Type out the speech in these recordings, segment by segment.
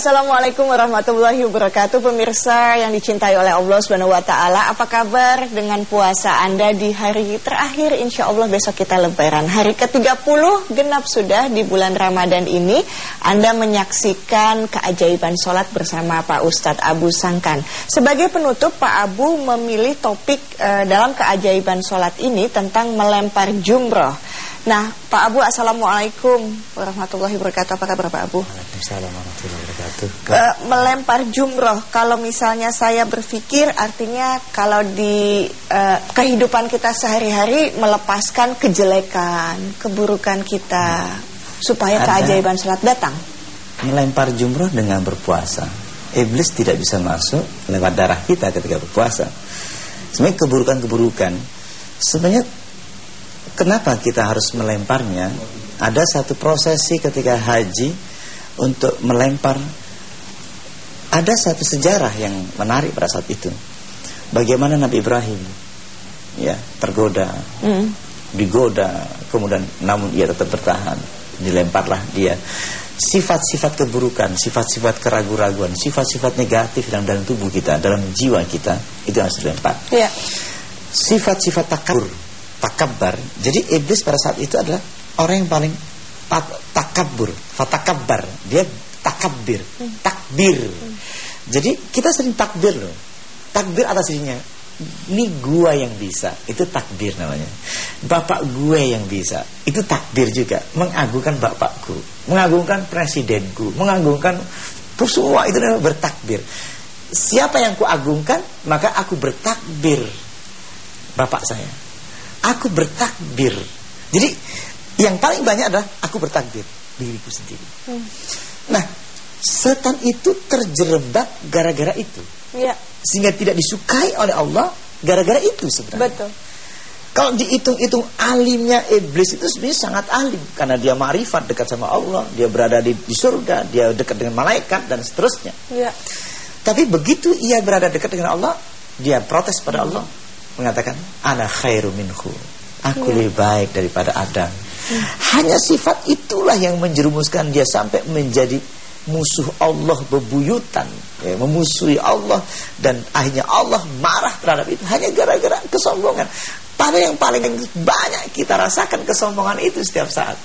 Assalamualaikum warahmatullahi wabarakatuh Pemirsa yang dicintai oleh Allah Subhanahu wa taala. Apa kabar dengan puasa Anda di hari terakhir Insya Allah besok kita lebaran. Hari ke-30 genap sudah di bulan Ramadan ini. Anda menyaksikan keajaiban sholat bersama Pak Ustadz Abu Sangkan. Sebagai penutup Pak Abu memilih topik uh, dalam keajaiban sholat ini tentang melempar jumroh. Nah, Pak Abu, Assalamualaikum warahmatullahi wabarakatuh. Apa kabar Pak Abu? Waalaikumsalam warahmatullahi wabarakatuh. Uh, melempar jumroh, kalau misalnya saya berpikir artinya kalau di uh, kehidupan kita sehari-hari melepaskan kejelekan, keburukan kita, hmm. supaya Ada keajaiban sholat datang. Melempar jumroh dengan berpuasa. Iblis tidak bisa masuk lewat darah kita ketika berpuasa. Sebenarnya keburukan-keburukan sebenarnya Kenapa kita harus melemparnya? Ada satu prosesi ketika haji untuk melempar. Ada satu sejarah yang menarik pada saat itu. Bagaimana Nabi Ibrahim ya tergoda, mm. digoda, kemudian namun ia tetap bertahan, dilemparlah dia. Sifat-sifat keburukan, sifat-sifat keraguan-raguan, sifat-sifat negatif dalam dalam tubuh kita, dalam jiwa kita itu harus dilempar. Yeah. Sifat-sifat takabur takabbar. Jadi iblis pada saat itu adalah orang yang paling takabur, fatakabbar. Dia takabir, hmm. takbir. Hmm. Jadi kita sering takbir loh. Takbir atas dirinya. Ini gua yang bisa, itu takbir namanya. Bapak gue yang bisa, itu takbir juga. Mengagungkan bapakku, mengagungkan presidenku, mengagungkan semua itu namanya bertakbir. Siapa yang kuagungkan, maka aku bertakbir bapak saya aku bertakbir. Jadi yang paling banyak adalah aku bertakbir diriku sendiri. Hmm. Nah, setan itu terjerembab gara-gara itu. Ya. Sehingga tidak disukai oleh Allah gara-gara itu sebenarnya. Betul. Kalau dihitung-hitung alimnya iblis itu sebenarnya sangat alim karena dia marifat dekat sama Allah, dia berada di, di surga, dia dekat dengan malaikat dan seterusnya. Ya. Tapi begitu ia berada dekat dengan Allah, dia protes pada Allah mengatakan ana khairu minhu. Aku ya. lebih baik daripada Adam. Ya. Hanya sifat itulah yang menjerumuskan dia sampai menjadi musuh Allah bebuyutan, ya, memusuhi Allah dan akhirnya Allah marah terhadap itu hanya gara-gara kesombongan. Pada yang paling banyak kita rasakan kesombongan itu setiap saat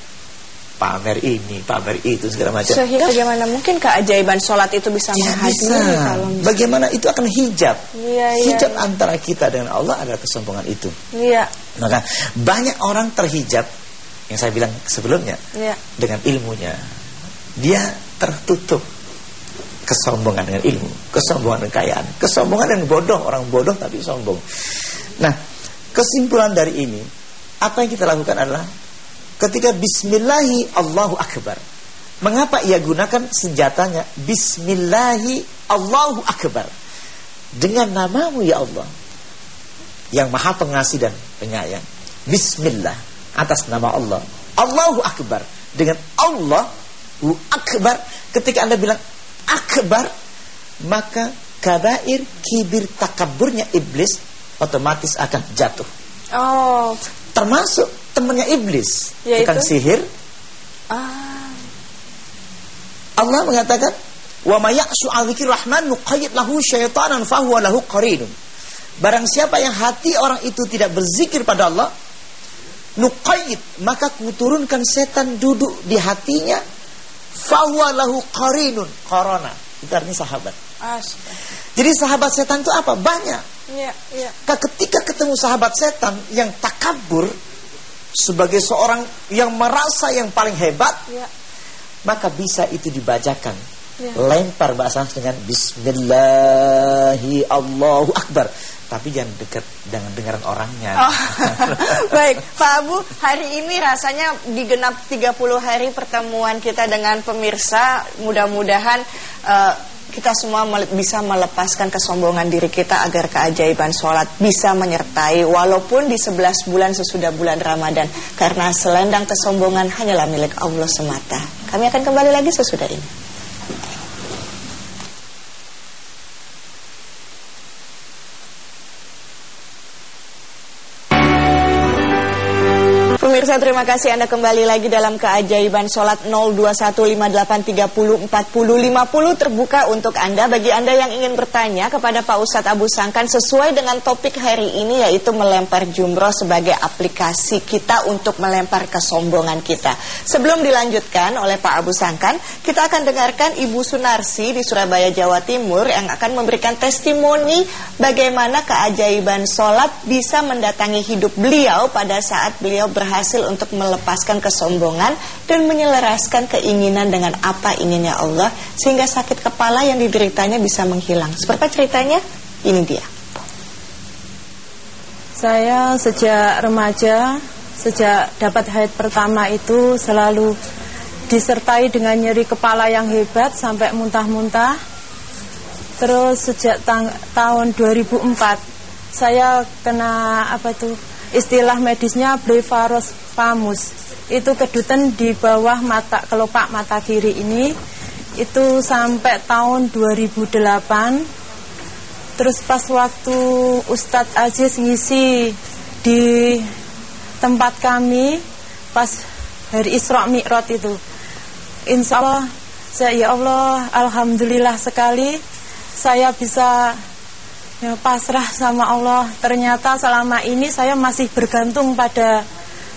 pamer ini, pamer itu segala macam. Sehingga bagaimana mungkin keajaiban sholat itu bisa ya, bisa. kalau. Bagaimana itu akan hijab. Ya, hijab ya. antara kita dengan Allah adalah kesombongan itu. Iya. Maka banyak orang terhijab yang saya bilang sebelumnya ya. dengan ilmunya. Dia tertutup kesombongan dengan ilmu, kesombongan dengan kekayaan, kesombongan dengan bodoh, orang bodoh tapi sombong. Nah, kesimpulan dari ini apa yang kita lakukan adalah ketika bismillahi Allahu akbar. Mengapa ia gunakan senjatanya bismillahi Allahu akbar? Dengan namamu ya Allah yang Maha Pengasih dan Penyayang. Bismillah atas nama Allah. Allahu akbar. Dengan Allahu akbar ketika Anda bilang akbar maka kabair kibir takaburnya iblis otomatis akan jatuh. Oh, termasuk temannya iblis, Yaitu? bukan sihir. Ah. Allah mengatakan, "Wa may ya'shu 'an rahman nuqayyid lahu syaitanan fahuwa lahu qarinun." Barang siapa yang hati orang itu tidak berzikir pada Allah, nuqayyid, maka kuturunkan setan duduk di hatinya, fahuwa lahu qarinun, qarana. Itu artinya sahabat. Jadi sahabat setan itu apa? Banyak. Ya, ya. Ketika ketemu sahabat setan yang takabur sebagai seorang yang merasa yang paling hebat, ya. maka bisa itu dibacakan. Ya. Lempar bahasa dengan Bismillahi Allahu Akbar. Tapi jangan dekat dengan dengaran orangnya. Oh. Baik, Pak Abu, hari ini rasanya digenap 30 hari pertemuan kita dengan pemirsa. Mudah-mudahan uh, kita semua bisa melepaskan kesombongan diri kita agar keajaiban sholat bisa menyertai walaupun di 11 bulan sesudah bulan Ramadan karena selendang kesombongan hanyalah milik Allah semata. Kami akan kembali lagi sesudah ini. Pemirsa terima kasih Anda kembali lagi dalam keajaiban sholat 021583045050 terbuka untuk Anda bagi Anda yang ingin bertanya kepada Pak Ustadz Abu Sangkan sesuai dengan topik hari ini yaitu melempar jumroh sebagai aplikasi kita untuk melempar kesombongan kita. Sebelum dilanjutkan oleh Pak Abu Sangkan, kita akan dengarkan Ibu Sunarsi di Surabaya Jawa Timur yang akan memberikan testimoni bagaimana keajaiban sholat bisa mendatangi hidup beliau pada saat beliau berhasil berhasil untuk melepaskan kesombongan dan menyelaraskan keinginan dengan apa inginnya Allah sehingga sakit kepala yang dideritanya bisa menghilang. Seperti ceritanya? Ini dia. Saya sejak remaja, sejak dapat haid pertama itu selalu disertai dengan nyeri kepala yang hebat sampai muntah-muntah. Terus sejak tahun 2004 saya kena apa tuh istilah medisnya blefarospasmus itu kedutan di bawah mata kelopak mata kiri ini. Itu sampai tahun 2008 terus pas waktu Ustadz Aziz ngisi di tempat kami pas hari Isra Mi'raj itu. Insya Allah saya ya Allah Alhamdulillah sekali saya bisa ya pasrah sama Allah. Ternyata selama ini saya masih bergantung pada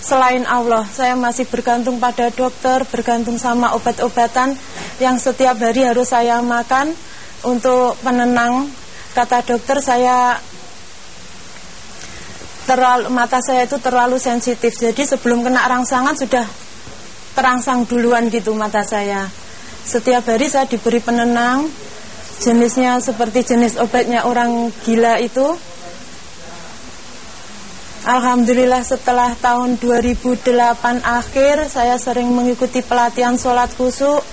selain Allah. Saya masih bergantung pada dokter bergantung sama obat-obatan yang setiap hari harus saya makan untuk penenang. Kata dokter saya terlalu mata saya itu terlalu sensitif. Jadi sebelum kena rangsangan sudah terangsang duluan gitu mata saya. Setiap hari saya diberi penenang jenisnya seperti jenis obatnya orang gila itu. Alhamdulillah setelah tahun 2008 akhir saya sering mengikuti pelatihan sholat khusyuk.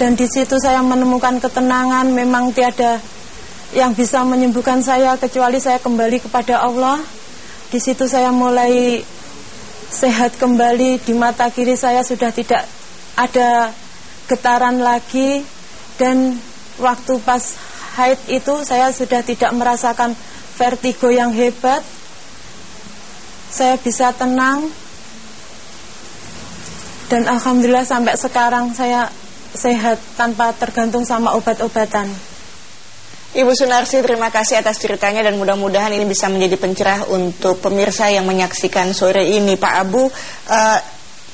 Dan di situ saya menemukan ketenangan memang tiada yang bisa menyembuhkan saya kecuali saya kembali kepada Allah. Di situ saya mulai sehat kembali di mata kiri saya sudah tidak ada getaran lagi. Dan waktu pas haid itu saya sudah tidak merasakan vertigo yang hebat. Saya bisa tenang. Dan alhamdulillah sampai sekarang saya sehat tanpa tergantung sama obat-obatan. Ibu Sunarsi terima kasih atas ceritanya dan mudah-mudahan ini bisa menjadi pencerah untuk pemirsa yang menyaksikan sore ini. Pak Abu, uh,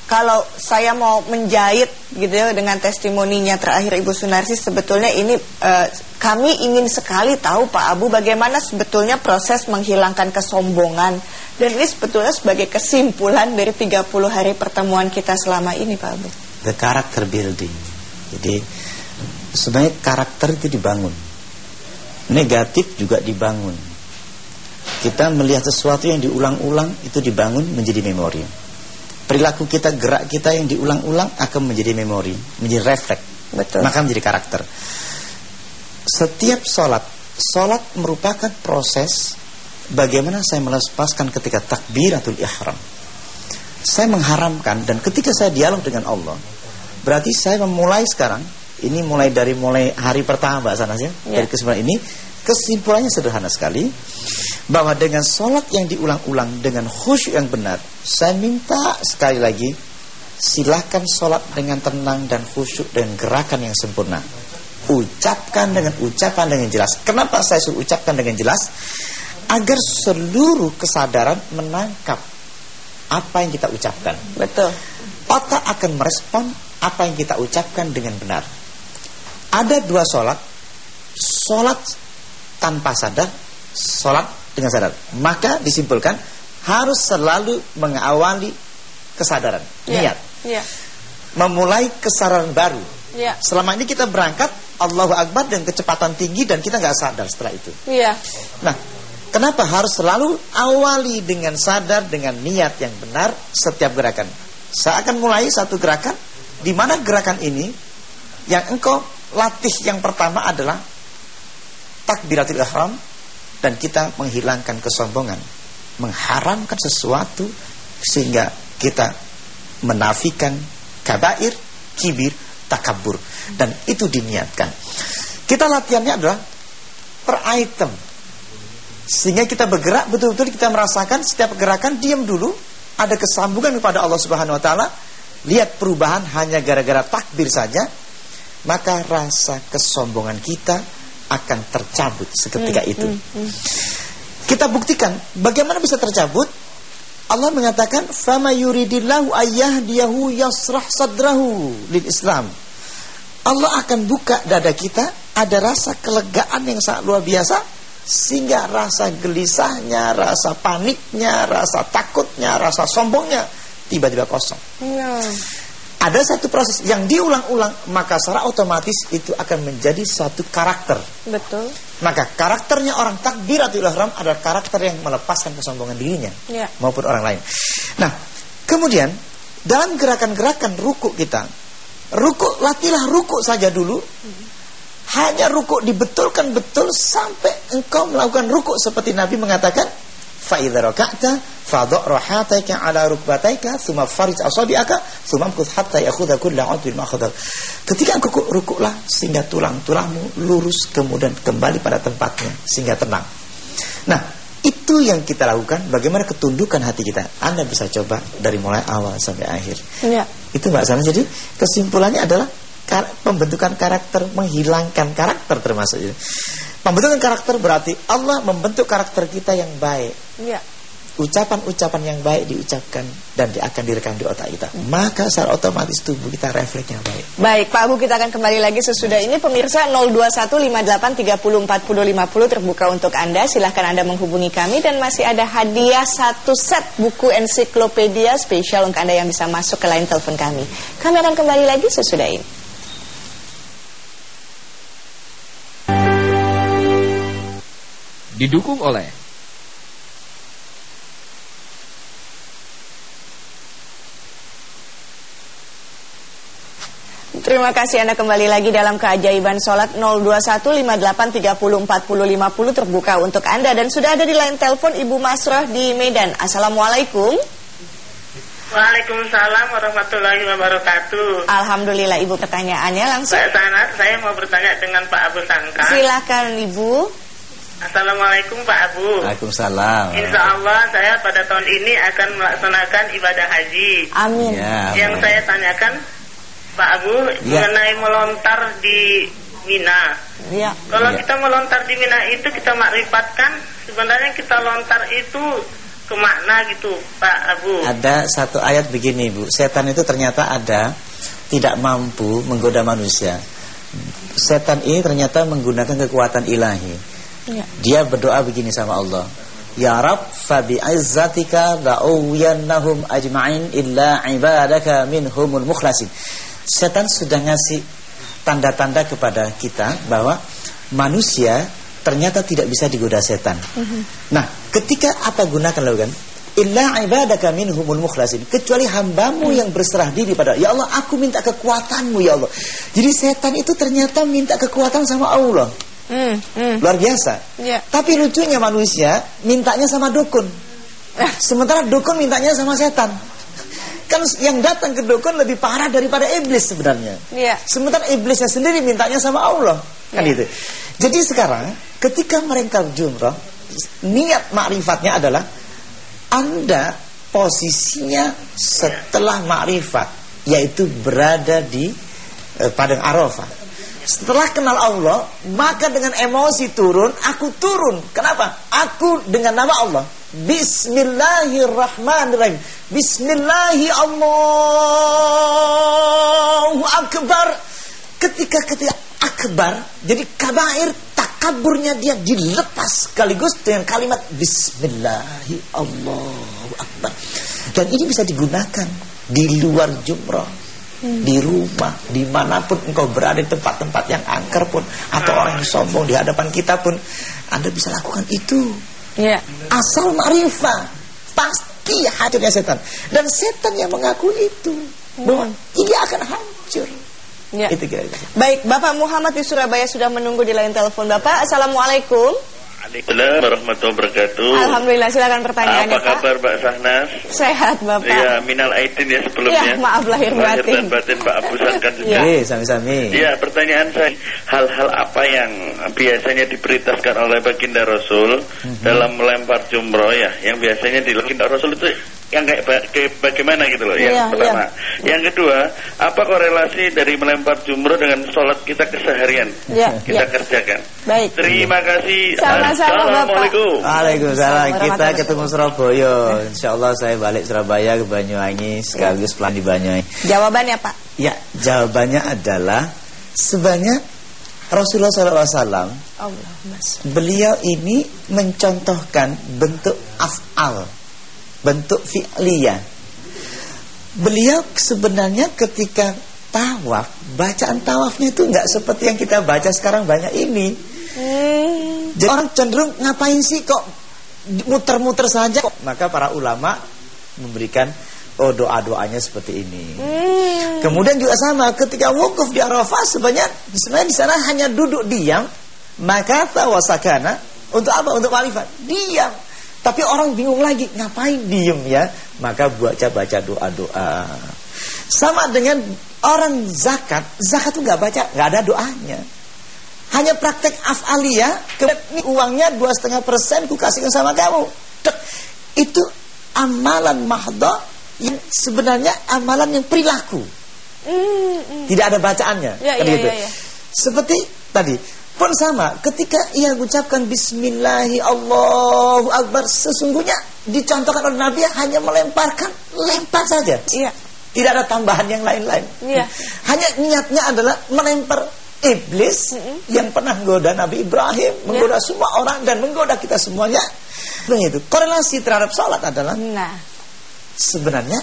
kalau saya mau menjahit gitu ya dengan testimoninya terakhir Ibu Sunarsi sebetulnya ini uh, kami ingin sekali tahu Pak Abu bagaimana sebetulnya proses menghilangkan kesombongan dan ini sebetulnya sebagai kesimpulan dari 30 hari pertemuan kita selama ini Pak Abu. The character building. Jadi sebenarnya karakter itu dibangun. Negatif juga dibangun. Kita melihat sesuatu yang diulang-ulang itu dibangun menjadi memori. Perilaku kita, gerak kita yang diulang-ulang akan menjadi memori, menjadi refleks. Betul. Maka menjadi karakter. Setiap sholat, sholat merupakan proses bagaimana saya melepaskan ketika takbiratul ihram. Saya mengharamkan dan ketika saya dialog dengan Allah, berarti saya memulai sekarang, ini mulai dari mulai hari pertama Mbak Sanasya, ya. dari kesempatan ini, kesimpulannya sederhana sekali bahwa dengan sholat yang diulang-ulang dengan khusyuk yang benar saya minta sekali lagi silahkan sholat dengan tenang dan khusyuk dengan gerakan yang sempurna. Ucapkan dengan ucapan dengan jelas. Kenapa saya suruh ucapkan dengan jelas? Agar seluruh kesadaran menangkap apa yang kita ucapkan. Betul. Otak akan merespon apa yang kita ucapkan dengan benar. Ada dua sholat sholat tanpa sadar sholat dengan sadar. Maka disimpulkan harus selalu mengawali kesadaran, yeah. niat. Yeah. Memulai kesadaran baru. Yeah. Selama ini kita berangkat Allahu Akbar dengan kecepatan tinggi dan kita nggak sadar setelah itu. Yeah. Nah, kenapa harus selalu awali dengan sadar dengan niat yang benar setiap gerakan? Saya akan mulai satu gerakan di mana gerakan ini yang engkau latih yang pertama adalah takbiratul ihram dan kita menghilangkan kesombongan, mengharamkan sesuatu sehingga kita menafikan kabair, kibir, takabur dan itu diniatkan. Kita latihannya adalah per item. Sehingga kita bergerak betul-betul kita merasakan setiap gerakan diam dulu ada kesambungan kepada Allah Subhanahu wa taala, lihat perubahan hanya gara-gara takbir saja, maka rasa kesombongan kita akan tercabut seketika Hmm, itu. Kita buktikan bagaimana bisa tercabut. Allah mengatakan, "Fama yuridillahu ayyahdiyahu yasrah sadrahu lil Islam." Allah akan buka dada kita, ada rasa kelegaan yang sangat luar biasa sehingga rasa gelisahnya, rasa paniknya, rasa takutnya, rasa sombongnya tiba-tiba kosong. Ya. Ada satu proses yang diulang-ulang, maka secara otomatis itu akan menjadi satu karakter. Betul. Maka karakternya orang takbiratul ihram adalah karakter yang melepaskan kesombongan dirinya Ya. maupun orang lain. Nah, kemudian dalam gerakan-gerakan ruku kita, ruku latilah ruku saja dulu. Hanya ruku dibetulkan betul sampai engkau melakukan ruku seperti Nabi mengatakan, fa idza raka'ta fadha rahataika ala rukbataika thumma farij asabi'aka thumma amkuth hatta ya'khudha kullu 'udwin ma akhadha. Ketika engkau rukuklah sehingga tulang-tulangmu lurus kemudian kembali pada tempatnya sehingga tenang. Nah, itu yang kita lakukan bagaimana ketundukan hati kita. Anda bisa coba dari mulai awal sampai akhir. Ya. Itu Mbak Sana. Jadi kesimpulannya adalah kar- pembentukan karakter menghilangkan karakter termasuk itu. Pembentukan karakter berarti Allah membentuk karakter kita yang baik. Ya. Ucapan-ucapan yang baik diucapkan dan di- akan direkam di otak kita. Maka secara otomatis tubuh kita refleksnya baik. Baik, Pak Abu kita akan kembali lagi sesudah ini pemirsa 02158304050 terbuka untuk Anda. Silahkan Anda menghubungi kami dan masih ada hadiah satu set buku ensiklopedia spesial untuk Anda yang bisa masuk ke line telepon kami. Kami akan kembali lagi sesudah ini. Didukung oleh Terima kasih Anda kembali lagi dalam keajaiban sholat 02158304050 terbuka untuk Anda dan sudah ada di line telepon Ibu Masroh di Medan. Assalamualaikum. Waalaikumsalam warahmatullahi wabarakatuh. Alhamdulillah Ibu pertanyaannya langsung. Sanat, saya mau bertanya dengan Pak Abu Sangka. Silakan Ibu. Assalamualaikum Pak Abu. Waalaikumsalam. Insya Allah saya pada tahun ini akan melaksanakan ibadah haji. Amin. Ya, Yang baik. saya tanyakan Pak Abu Ya. mengenai melontar di Mina. Ya. Kalau Ya. kita melontar di Mina itu kita makrifatkan sebenarnya kita lontar itu ke mana gitu Pak Abu. Ada satu ayat begini Bu Setan itu ternyata ada Tidak mampu menggoda manusia Setan ini ternyata menggunakan kekuatan ilahi Ya. Dia berdoa begini sama Allah. Ya Rab Fabi izzatika La'uwiyannahum ajma'in Illa ibadaka minhumul mukhlasin. Setan sudah ngasih Tanda-tanda kepada kita Bahwa manusia Ternyata tidak bisa digoda setan. Nah ketika apa gunakan lakukan Illa ibadaka minhumul mukhlasin. Kecuali hambamu yang berserah diri pada Ya Allah aku minta kekuatanmu ya Allah. Jadi setan itu ternyata minta kekuatan sama Allah Hmm. Luar biasa Ya. Tapi lucunya manusia Mintanya sama dukun Sementara dukun mintanya sama setan Kan yang datang ke dukun lebih parah daripada iblis sebenarnya Ya. Sementara iblisnya sendiri mintanya sama Allah Kan Ya. itu Jadi sekarang ketika mereka jumrah Niat makrifatnya adalah Anda posisinya setelah makrifat Yaitu berada di eh, Padang Arafah setelah kenal Allah, maka dengan emosi turun, aku turun. Kenapa? Aku dengan nama Allah. Bismillahirrahmanirrahim. Bismillahi Allahu Akbar. Ketika ketika akbar, jadi kabair takaburnya dia dilepas sekaligus dengan kalimat Bismillahi Allahu Akbar. Dan ini bisa digunakan di luar jumrah di rumah, di mana pun engkau berada di tempat-tempat yang angker pun atau orang yang sombong di hadapan kita pun Anda bisa lakukan itu Ya. asal ma'rifah pasti hancurnya setan dan setan yang mengaku itu bahwa ini akan hancur Ya. itu kira-kira Baik, Bapak Muhammad di Surabaya sudah menunggu di line telepon Bapak. Assalamualaikum. Waalaikumsalam warahmatullahi wabarakatuh. Alhamdulillah, silakan pertanyaannya Apa Pak. kabar Mbak Sahnas? Sehat Bapak. Iya, minal aidin ya sebelumnya. Iya, maaf lahir batin. dan batin Pak Abu Sangkan juga. Iya. Eh, sami-sami Iya, pertanyaan saya, hal-hal apa yang biasanya diperintahkan oleh baginda Rasul Mhm. dalam melempar jumroh ya, yang biasanya dilakukan Rasul itu yang kayak, ba kayak bagaimana gitu loh yang Iya, pertama. iya. Yang kedua, apa korelasi dari melempar jumroh dengan sholat kita keseharian Iya, kita iya. kerjakan? Baik. Terima kasih. Sama-sama, Bapak. Assalamualaikum. Waalaikumsalam. Kita ketemu Surabaya. Insya Allah saya balik Surabaya ke Banyuwangi sekaligus pelan di Banyuwangi. Jawabannya Pak. Ya, jawabannya adalah sebenarnya Rasulullah SAW beliau ini mencontohkan bentuk af'al, bentuk fi'liyah. Beliau sebenarnya ketika tawaf, bacaan tawafnya itu nggak seperti yang kita baca sekarang banyak ini. Hmm. Jadi orang cenderung ngapain sih kok muter-muter saja kok. Maka para ulama memberikan oh doa-doanya seperti ini. Hmm. Kemudian juga sama ketika wukuf di Arafah sebenarnya sebenarnya di sana hanya duduk diam maka tawasakana untuk apa? Untuk marifat. Diam. Tapi orang bingung lagi ngapain diem ya? Maka baca baca doa-doa. Sama dengan orang zakat, zakat tuh nggak baca, nggak ada doanya. Hanya praktek kemudian ini uangnya dua setengah persen ku kasihkan sama kamu. Dek. Itu amalan mahdoh yang sebenarnya amalan yang perilaku. Hmm, hmm. Tidak ada bacaannya. Ya, Kan ya, gitu. ya, ya. Seperti tadi pun sama ketika ia mengucapkan bismillahi Allahu akbar sesungguhnya dicontohkan oleh Nabi hanya melemparkan lempar saja. Iya. Tidak ada tambahan yang lain-lain. Iya. Hanya niatnya adalah melempar iblis yang pernah menggoda Nabi Ibrahim, menggoda semua orang dan menggoda kita semuanya. Begitu. Korelasi terhadap salat adalah Nah, sebenarnya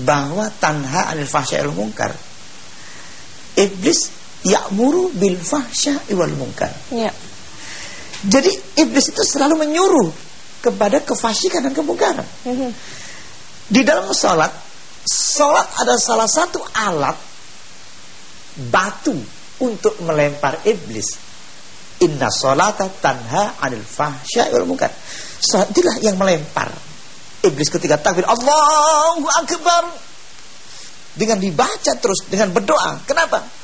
bahwa tanha anil fahsyai wal munkar. Iblis ya'muru bil fahsyai wal munkar. iya. Jadi iblis itu selalu menyuruh kepada kefasikan dan kemungkaran. Mhm. Di dalam sholat, sholat ada salah satu alat batu untuk melempar iblis. Inna sholata tanha anil fahsyai wal munkar. Itulah yang melempar iblis ketika takbir Allahu akbar dengan dibaca terus dengan berdoa. Kenapa?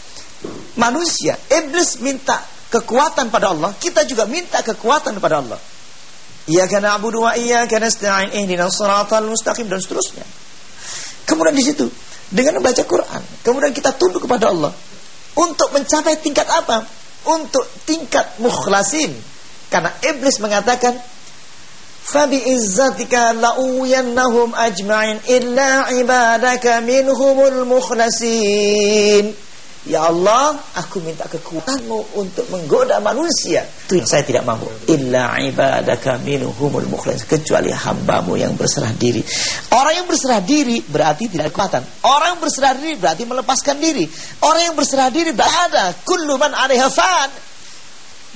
Manusia, iblis minta kekuatan pada Allah, kita juga minta kekuatan pada Allah. Iyyaka na'budu wa iyyaka nasta'in ihdinas siratal mustaqim dan seterusnya. Kemudian di situ dengan membaca Quran, kemudian kita tunduk kepada Allah untuk mencapai tingkat apa? Untuk tingkat mukhlasin. Karena iblis mengatakan Fabi izzatika la'uyannahum ajma'in illa ibadaka minhumul mukhlasin. Ya Allah, aku minta kekuatanmu untuk menggoda manusia. Itu yang saya tidak mampu. Illa ibadaka minhumul mukhlasin. Kecuali hambamu yang berserah diri. Orang yang berserah diri berarti tidak kekuatan. Orang yang berserah diri berarti melepaskan diri. Orang yang berserah diri berarti ada. Kullu man alaiha fan.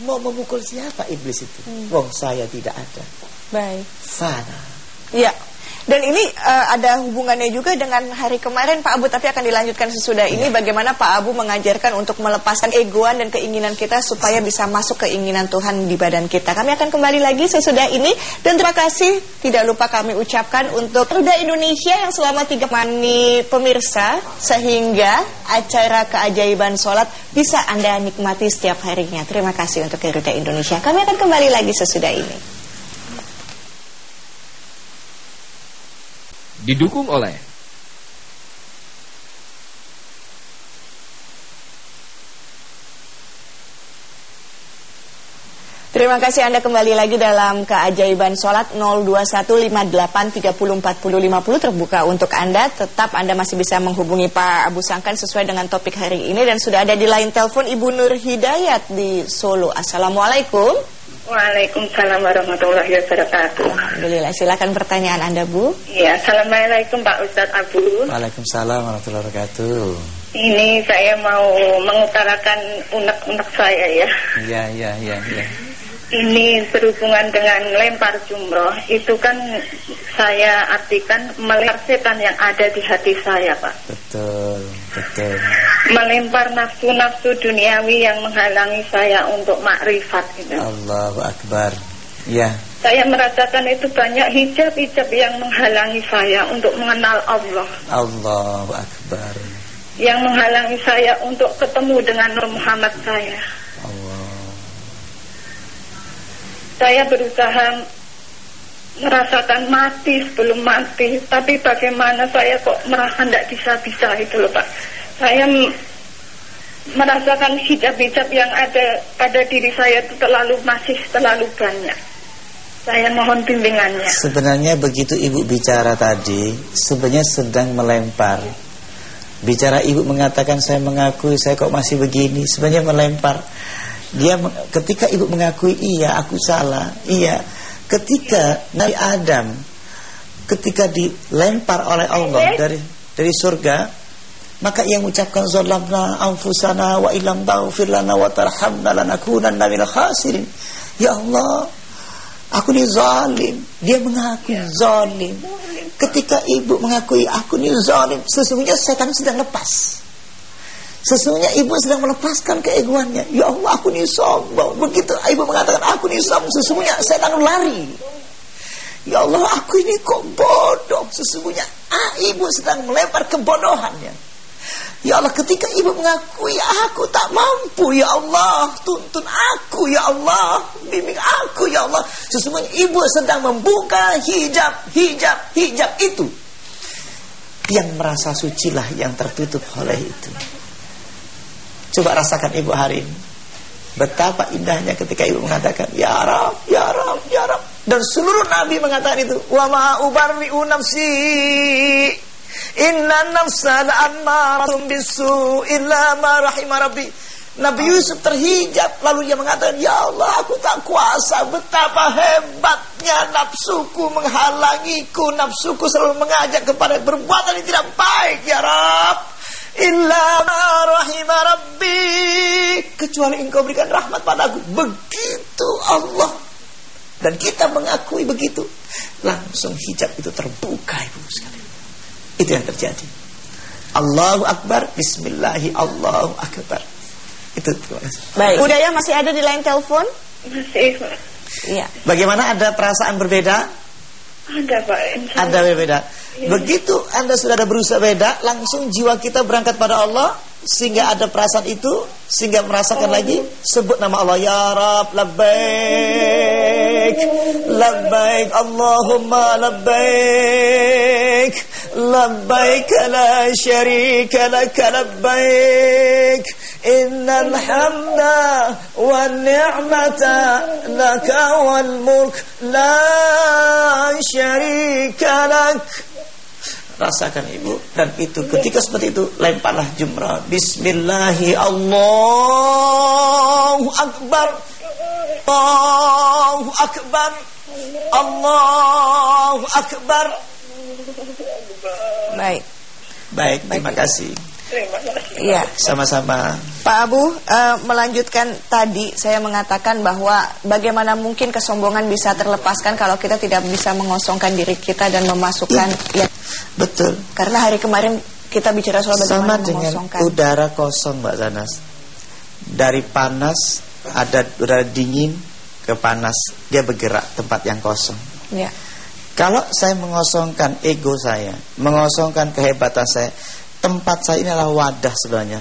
Mau memukul siapa iblis itu? Wong saya tidak ada. Baik. Fana. Iya. Dan ini eh, ada hubungannya juga dengan hari kemarin Pak Abu tapi akan dilanjutkan sesudah ini bagaimana Pak Abu mengajarkan untuk melepaskan egoan dan keinginan kita supaya bisa masuk keinginan Tuhan di badan kita. Kami akan kembali lagi sesudah ini dan terima kasih tidak lupa kami ucapkan untuk Ruda Indonesia yang selama tiga mani pemirsa sehingga acara keajaiban sholat bisa Anda nikmati setiap harinya. Terima kasih untuk Garuda Indonesia. Kami akan kembali lagi sesudah ini. Didukung oleh Terima kasih Anda kembali lagi dalam keajaiban sholat 02158304050 terbuka untuk Anda. Tetap Anda masih bisa menghubungi Pak Abu Sangkan sesuai dengan topik hari ini. Dan sudah ada di line telepon Ibu Nur Hidayat di Solo. Assalamualaikum. Waalaikumsalam warahmatullahi wabarakatuh. Alhamdulillah, silakan pertanyaan Anda Bu. Ya, assalamualaikum Pak Ustadz Abu. Waalaikumsalam warahmatullahi wabarakatuh. Ini saya mau mengutarakan unek-unek saya ya. Iya, iya, iya, iya. Ini berhubungan dengan lempar jumroh. Itu kan saya artikan melempar setan yang ada di hati saya, Pak. Betul, betul. Melempar nafsu-nafsu duniawi yang menghalangi saya untuk makrifat. Gitu. Allahu Akbar. Ya, Saya merasakan itu banyak hijab-hijab yang menghalangi saya untuk mengenal Allah. Allahu Akbar. Yang menghalangi saya untuk ketemu dengan Nur Muhammad saya. Saya berusaha merasakan mati sebelum mati. Tapi bagaimana saya kok merasa tidak bisa-bisa itu loh Pak. Saya merasakan hijab-hijab yang ada pada diri saya itu terlalu masih terlalu banyak. Saya mohon bimbingannya. Sebenarnya begitu ibu bicara tadi, sebenarnya sedang melempar. Bicara ibu mengatakan saya mengakui saya kok masih begini, sebenarnya melempar. Dia ketika ibu mengakui iya aku salah, iya. Ketika Nabi Adam ketika dilempar oleh Allah dari dari surga, maka ia mengucapkan zalamna anfusana wa ilam taghfir lana wa tarhamna lanakunanna minal khasirin. Ya Allah, Aku ini zalim. Dia mengaku ya. zalim. Ketika ibu mengakui aku ini zalim, sesungguhnya setan sedang lepas. Sesungguhnya ibu sedang melepaskan keegoannya. Ya Allah, aku ini sombong. Begitu ibu mengatakan aku ini sombong, sesungguhnya setan lari. Ya Allah, aku ini kok bodoh. Sesungguhnya ah, ibu sedang melempar kebodohannya. Ya Allah ketika ibu mengakui aku tak mampu ya Allah Tuntun aku ya Allah Bimbing aku ya Allah Sesungguhnya ibu sedang membuka hijab Hijab, hijab itu Yang merasa sucilah yang tertutup oleh itu Coba rasakan ibu hari ini. Betapa indahnya ketika ibu mengatakan Ya Rab, Ya Rab, Ya Rab. Dan seluruh Nabi mengatakan itu Wa ma'ubarri'u nafsi Inna nafsa la'ammaratun bisu illa ma rahimah rabbi. Nabi Yusuf terhijab lalu dia mengatakan Ya Allah aku tak kuasa betapa hebatnya nafsuku menghalangiku. Nafsuku selalu mengajak kepada perbuatan yang tidak baik ya Rab illa ma rahimah rabbi kecuali engkau berikan rahmat padaku begitu Allah dan kita mengakui begitu langsung hijab itu terbuka ibu sekalian itu yang terjadi. Allahu Akbar, Bismillahi Allahu Akbar. Itu Baik. Budaya masih ada di lain telepon? Masih. Iya. Bagaimana ada perasaan berbeda? Ada Pak. Ada berbeda. Begitu Anda sudah ada berusaha beda, langsung jiwa kita berangkat pada Allah sehingga ada perasaan itu sehingga merasakan lagi sebut nama Allah ya Rab labbaik labbaik Allahumma labbaik labbaik la syarika lak labbaik innal hamda wan ni'mata laka wal mulk la syarika lak rasakan ibu. Dan itu ketika seperti itu lemparlah jumrah. Bismillahi Allahu akbar. Allahu akbar. Allahu akbar. Baik. Baik terima kasih Iya, sama-sama. Pak Abu uh, melanjutkan tadi saya mengatakan bahwa bagaimana mungkin kesombongan bisa terlepaskan kalau kita tidak bisa mengosongkan diri kita dan memasukkan ya. ya betul. Karena hari kemarin kita bicara soal bagaimana Sama dengan udara kosong Mbak Zanas. Dari panas ada udara dingin ke panas, dia bergerak tempat yang kosong. Ya. Kalau saya mengosongkan ego saya, mengosongkan kehebatan saya, tempat saya ini adalah wadah sebenarnya.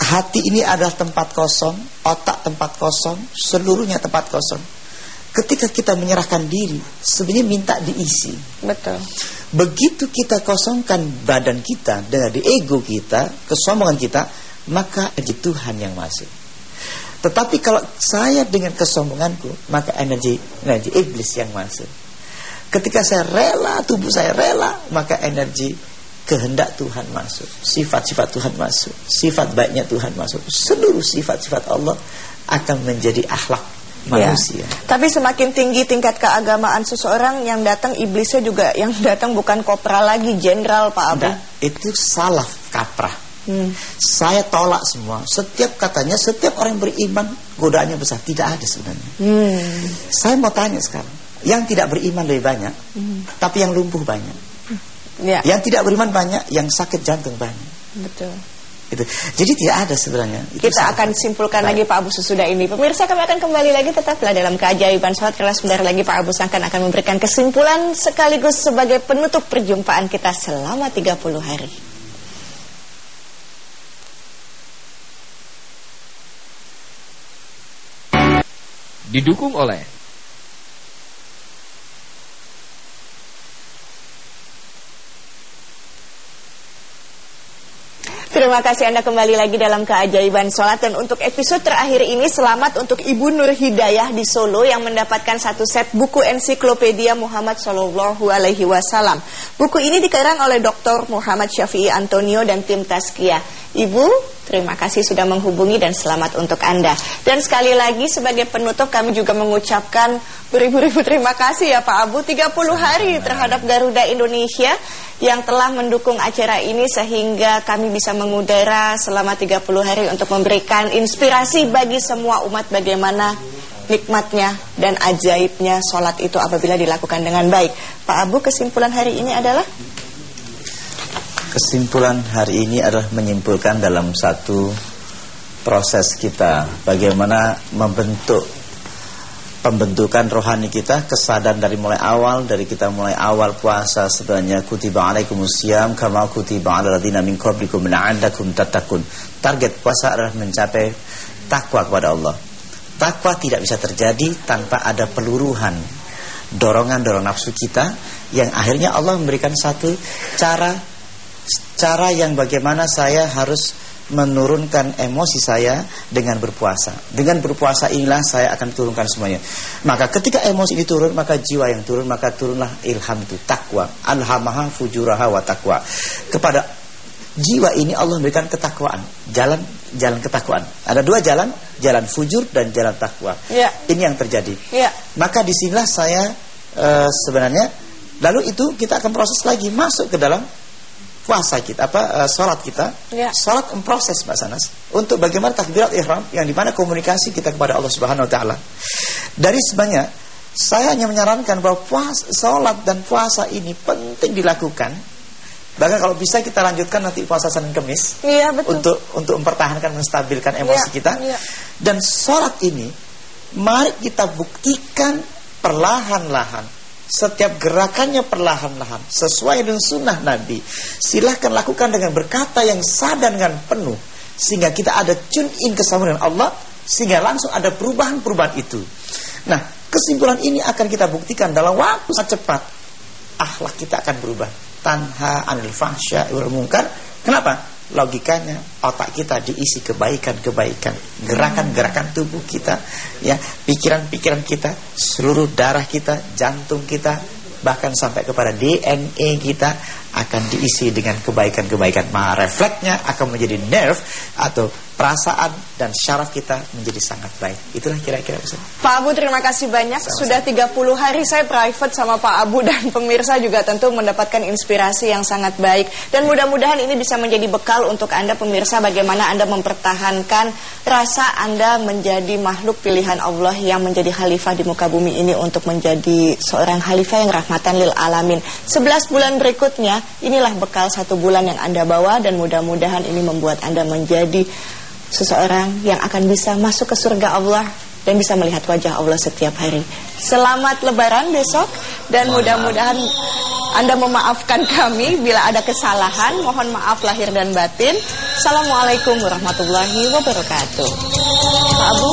Hati ini adalah tempat kosong, otak tempat kosong, seluruhnya tempat kosong. Ketika kita menyerahkan diri, sebenarnya minta diisi. Betul. Begitu kita kosongkan badan kita dari ego kita, kesombongan kita, maka energi Tuhan yang masuk. Tetapi kalau saya dengan kesombonganku, maka energi energi iblis yang masuk. Ketika saya rela, tubuh saya rela, maka energi kehendak Tuhan masuk, sifat-sifat Tuhan masuk, sifat baiknya Tuhan masuk, seluruh sifat-sifat Allah akan menjadi akhlak manusia. Ya. Tapi semakin tinggi tingkat keagamaan seseorang yang datang iblisnya juga yang datang bukan kopral lagi, jenderal Pak Abu. Nah, itu salah kaprah. Hmm. Saya tolak semua. Setiap katanya, setiap orang beriman godaannya besar. Tidak ada sebenarnya. Hmm. Saya mau tanya sekarang, yang tidak beriman lebih banyak, hmm. tapi yang lumpuh banyak. Ya. Yang tidak beriman banyak, yang sakit jantung banyak. Betul. Itu. Jadi tidak ada sebenarnya. Itu Kita akan simpulkan Baik. lagi Pak Abu sesudah ini. Pemirsa kami akan kembali lagi tetaplah dalam keajaiban sholat karena sebentar lagi Pak Abu akan akan memberikan kesimpulan sekaligus sebagai penutup perjumpaan kita selama 30 hari. Didukung oleh Terima kasih Anda kembali lagi dalam keajaiban sholat Dan untuk episode terakhir ini Selamat untuk Ibu Nur Hidayah di Solo Yang mendapatkan satu set buku ensiklopedia Muhammad Sallallahu Alaihi Wasallam Buku ini dikarang oleh Dr. Muhammad Syafi'i Antonio dan tim Taskia Ibu, terima kasih sudah menghubungi dan selamat untuk Anda. Dan sekali lagi sebagai penutup kami juga mengucapkan beribu-ribu terima kasih ya Pak Abu 30 hari terhadap Garuda Indonesia yang telah mendukung acara ini sehingga kami bisa mengudara selama 30 hari untuk memberikan inspirasi bagi semua umat bagaimana nikmatnya dan ajaibnya sholat itu apabila dilakukan dengan baik. Pak Abu kesimpulan hari ini adalah? Kesimpulan hari ini adalah menyimpulkan dalam satu proses kita bagaimana membentuk pembentukan rohani kita kesadaran dari mulai awal dari kita mulai awal puasa sebenarnya kutiba alaikumusiyam kama kutiba ala ladina min qablikum la'allakum tattaqun. Target puasa adalah mencapai takwa kepada Allah. Takwa tidak bisa terjadi tanpa ada peluruhan dorongan-dorongan nafsu kita yang akhirnya Allah memberikan satu cara cara yang bagaimana saya harus menurunkan emosi saya dengan berpuasa. Dengan berpuasa inilah saya akan turunkan semuanya. Maka ketika emosi ini turun, maka jiwa yang turun, maka turunlah ilham itu, takwa. Alhamaha fujuraha wa takwa. Kepada jiwa ini Allah memberikan ketakwaan, jalan jalan ketakwaan. Ada dua jalan, jalan fujur dan jalan takwa. Ya. Ini yang terjadi. Ya. Maka di sinilah saya uh, sebenarnya lalu itu kita akan proses lagi masuk ke dalam puasa kita apa uh, salat kita ya. salat memproses Mbak Sanas untuk bagaimana takbirat ihram yang di mana komunikasi kita kepada Allah Subhanahu wa taala dari sebanyak saya hanya menyarankan bahwa puasa salat dan puasa ini penting dilakukan bahkan kalau bisa kita lanjutkan nanti puasa Senin Kamis iya, betul. untuk untuk mempertahankan menstabilkan emosi ya, kita ya. dan salat ini mari kita buktikan perlahan-lahan setiap gerakannya perlahan-lahan sesuai dengan sunnah Nabi. Silahkan lakukan dengan berkata yang sadar dengan penuh sehingga kita ada tune in kesama dengan Allah sehingga langsung ada perubahan-perubahan itu. Nah, kesimpulan ini akan kita buktikan dalam waktu sangat cepat. Akhlak kita akan berubah. Tanha anil fahsya wal munkar. Kenapa? Logikanya otak kita diisi kebaikan-kebaikan, gerakan-gerakan tubuh kita, ya, pikiran-pikiran kita, seluruh darah kita, jantung kita, bahkan sampai kepada DNA kita akan diisi dengan kebaikan-kebaikan. Maka refleksnya akan menjadi nerve atau perasaan dan syaraf kita menjadi sangat baik. Itulah kira-kira Pak Abu terima kasih banyak. Sama-sama. Sudah 30 hari saya private sama Pak Abu dan pemirsa juga tentu mendapatkan inspirasi yang sangat baik. Dan mudah-mudahan ini bisa menjadi bekal untuk Anda pemirsa bagaimana Anda mempertahankan rasa Anda menjadi makhluk pilihan Allah yang menjadi khalifah di muka bumi ini untuk menjadi seorang khalifah yang rahmatan lil alamin. 11 bulan berikutnya inilah bekal satu bulan yang Anda bawa dan mudah-mudahan ini membuat Anda menjadi seseorang yang akan bisa masuk ke surga Allah dan bisa melihat wajah Allah setiap hari. Selamat lebaran besok dan mudah-mudahan Anda memaafkan kami bila ada kesalahan. Mohon maaf lahir dan batin. Assalamualaikum warahmatullahi wabarakatuh. Pak Abu.